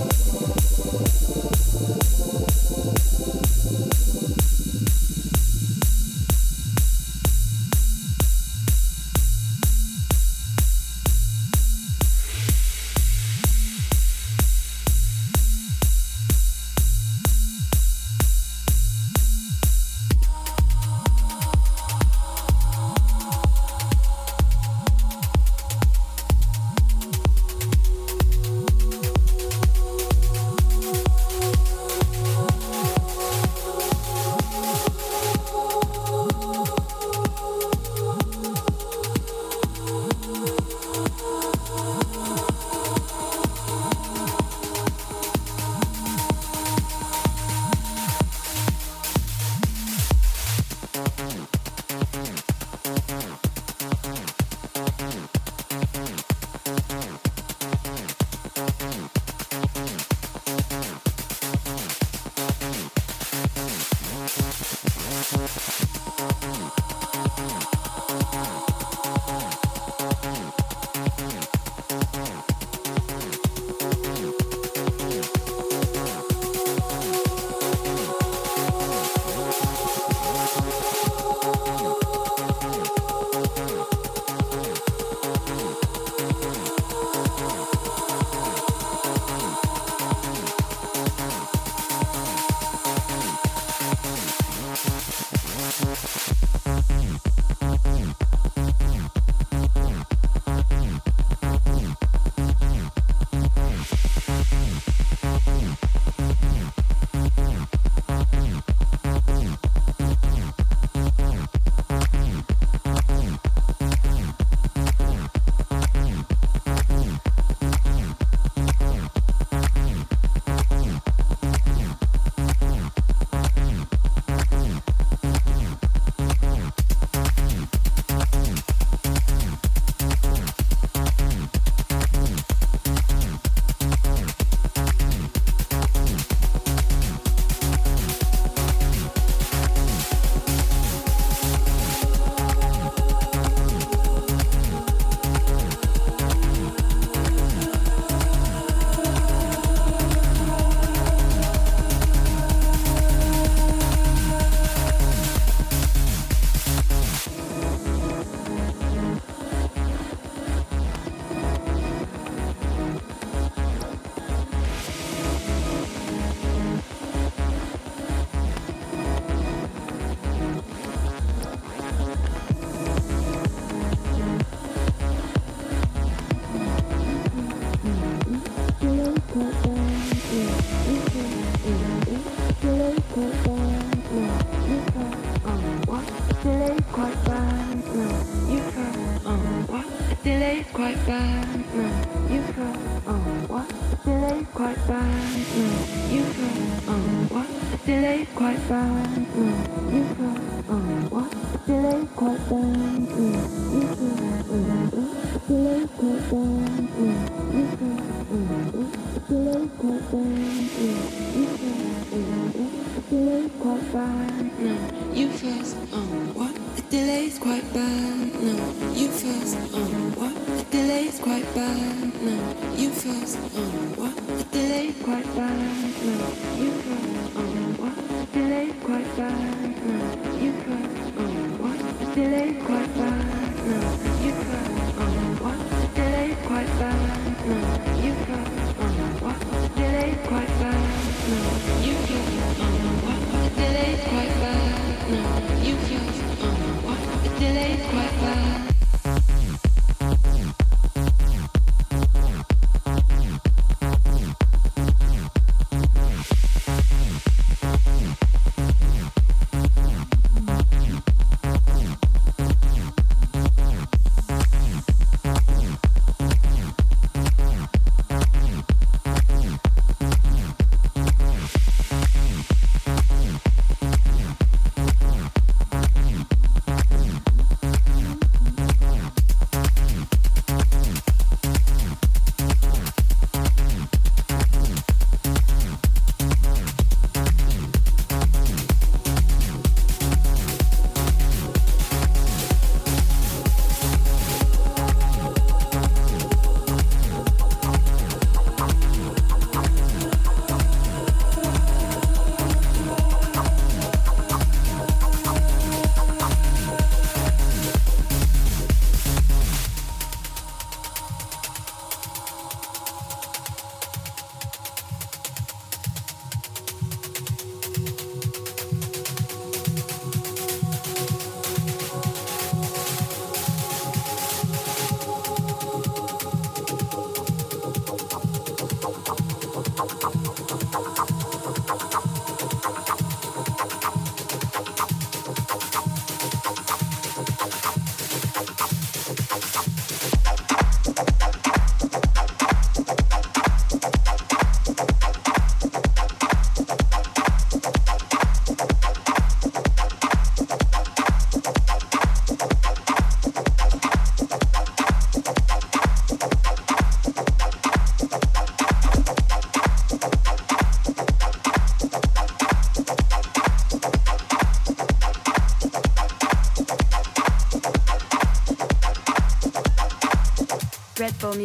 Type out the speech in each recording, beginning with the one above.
フフフフ。You first, oh, what? the delay's quite bad. No, you first. Oh, what? The delay's quite bad. No, you first. Oh, what? The delay's quite bad. No, you first. Oh, what? The delay's quite bad. No, you first. Oh, what? The delay's quite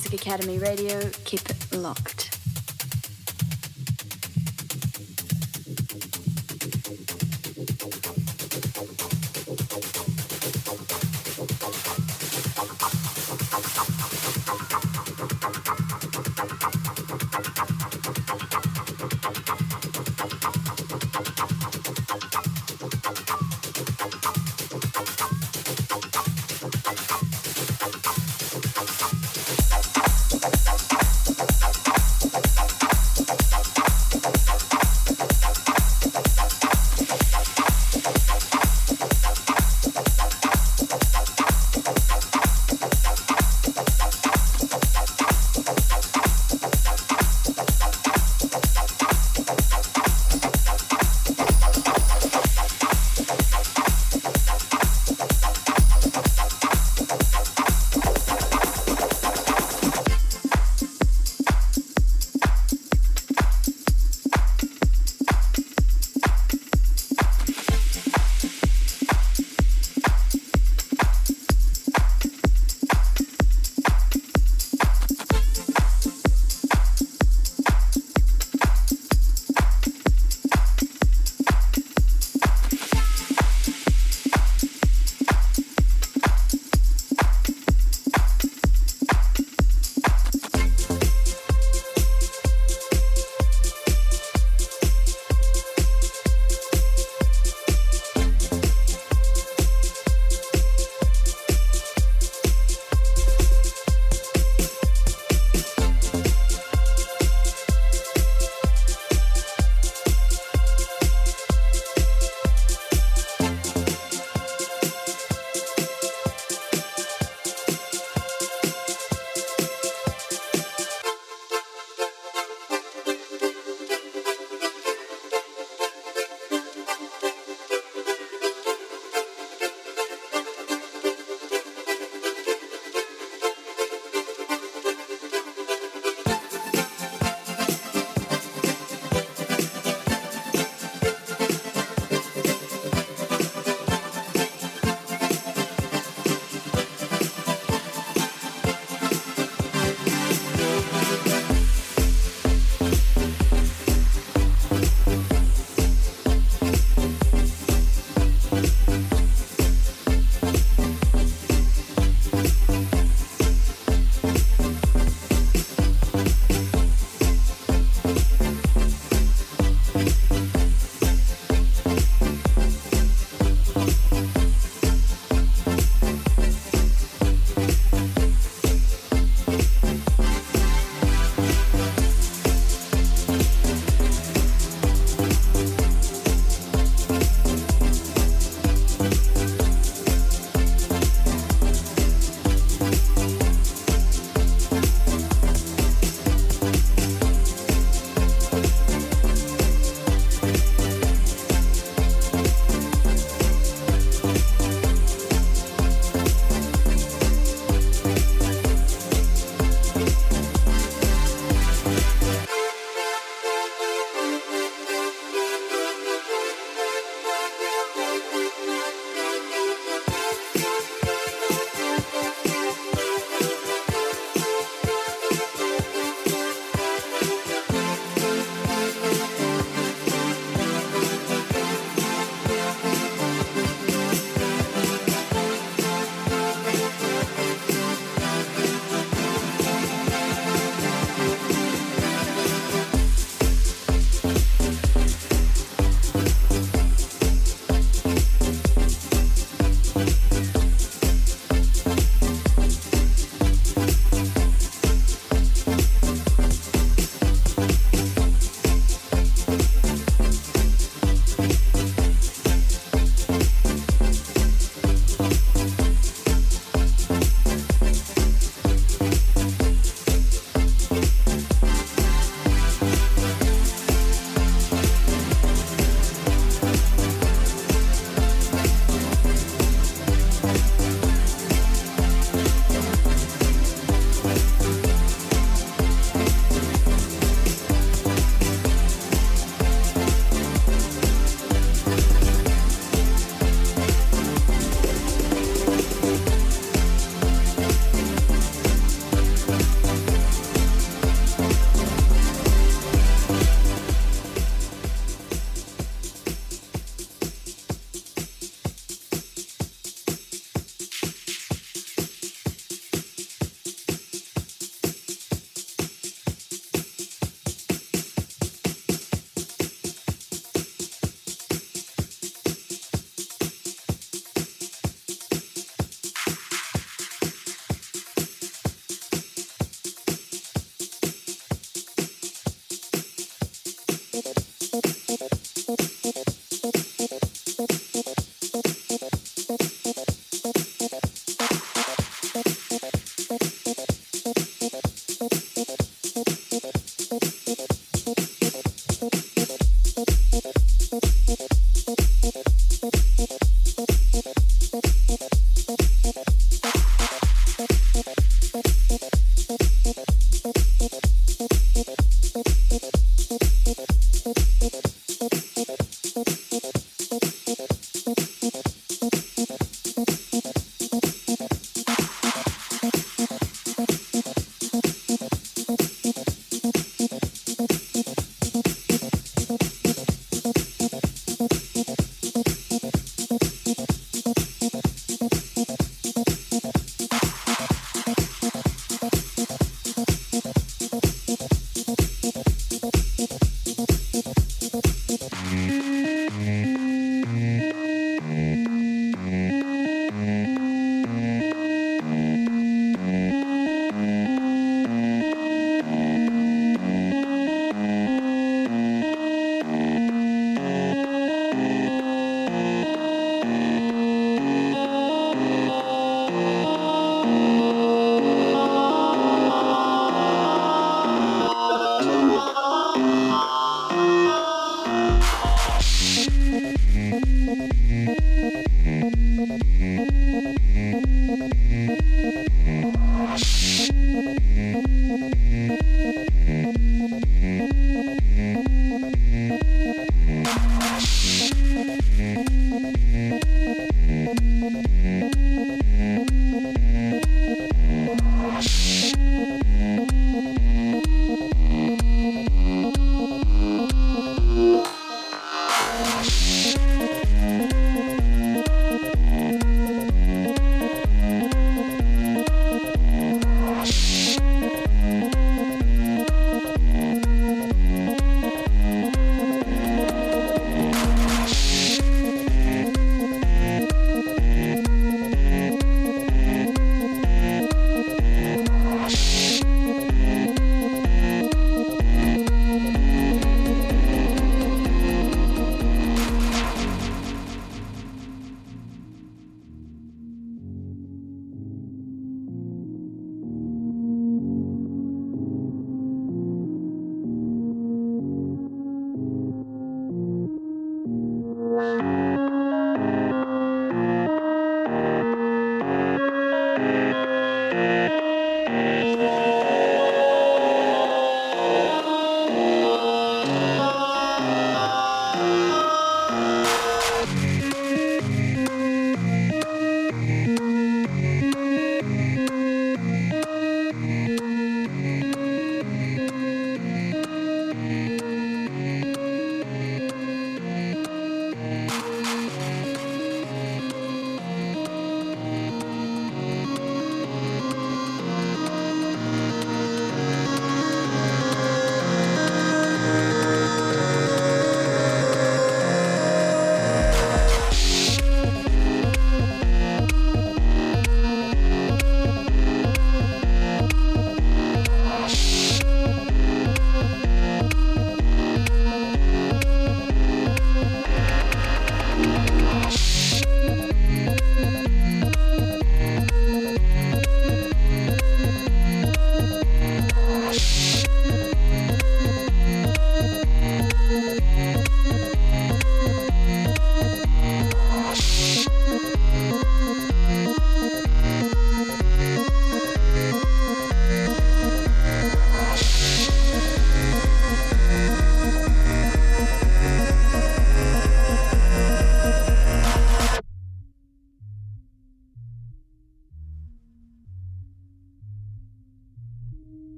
Music Academy Radio. Keep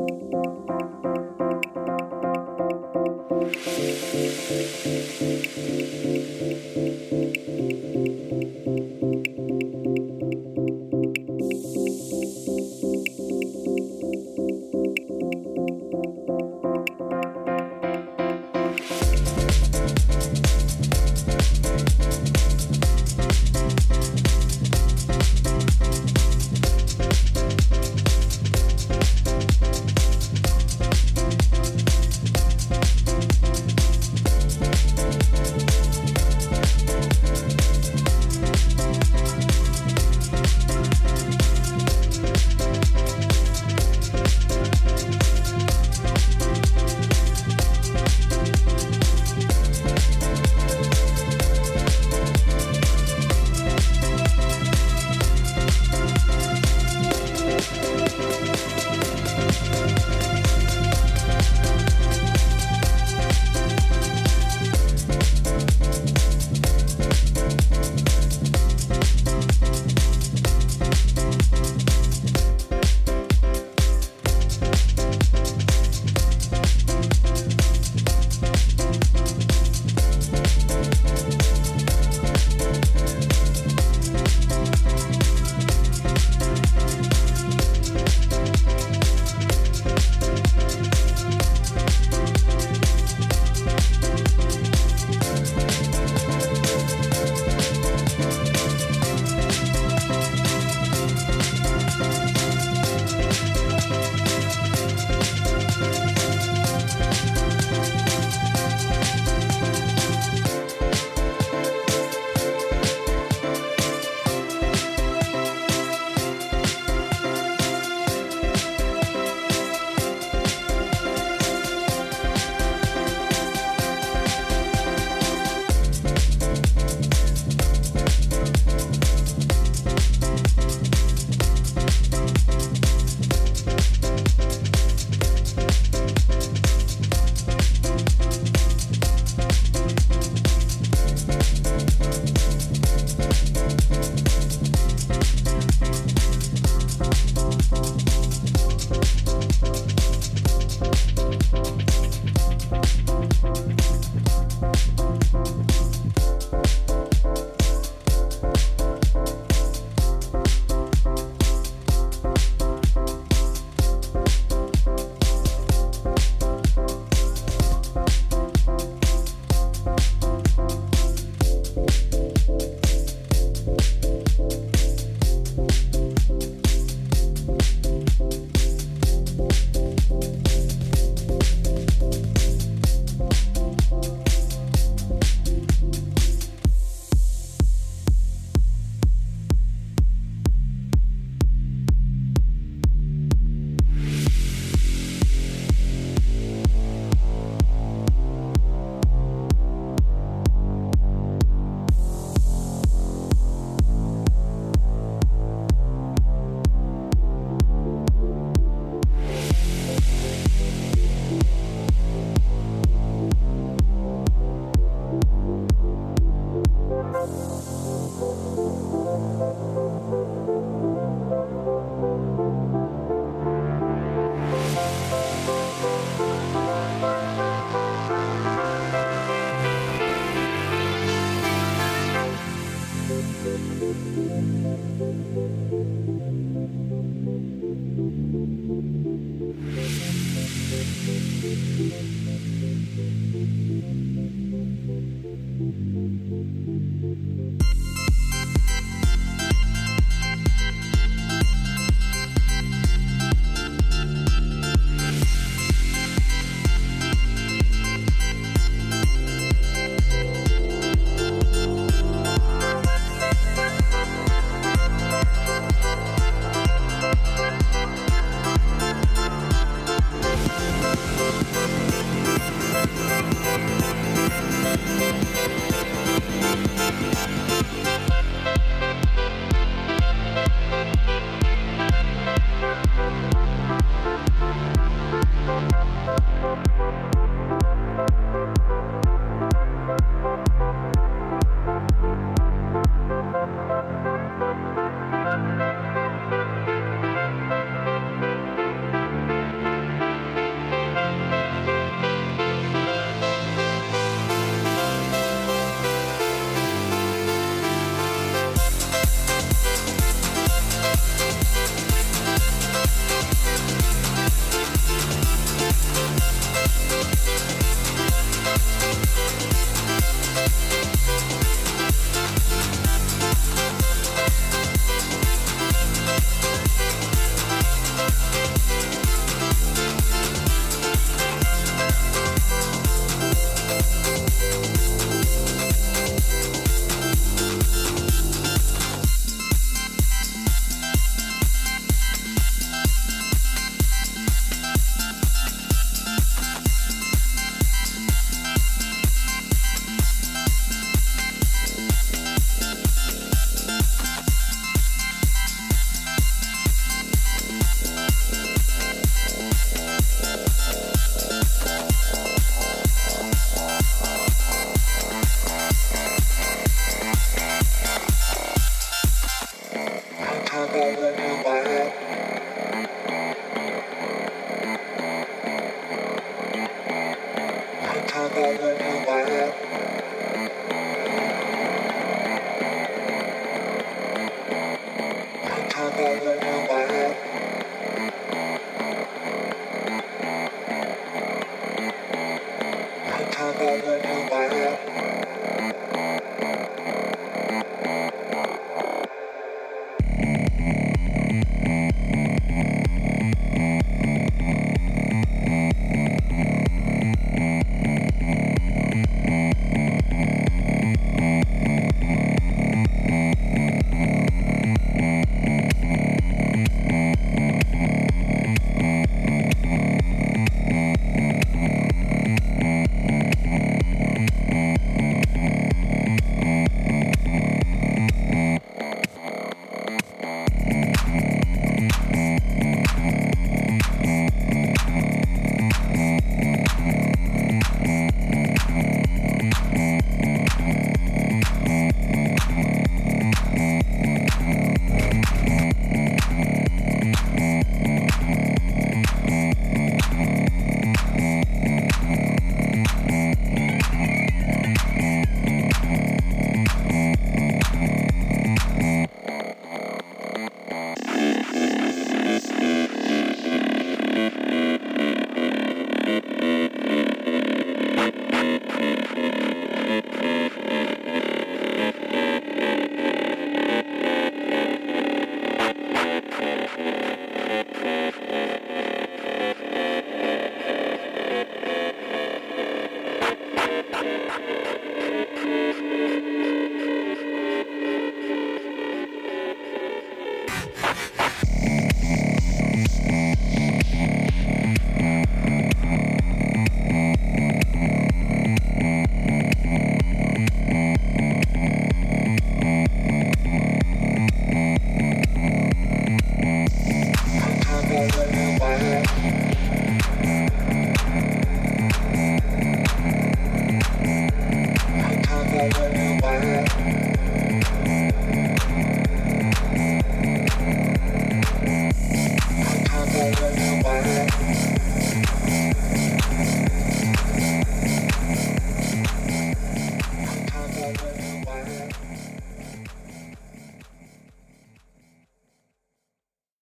Música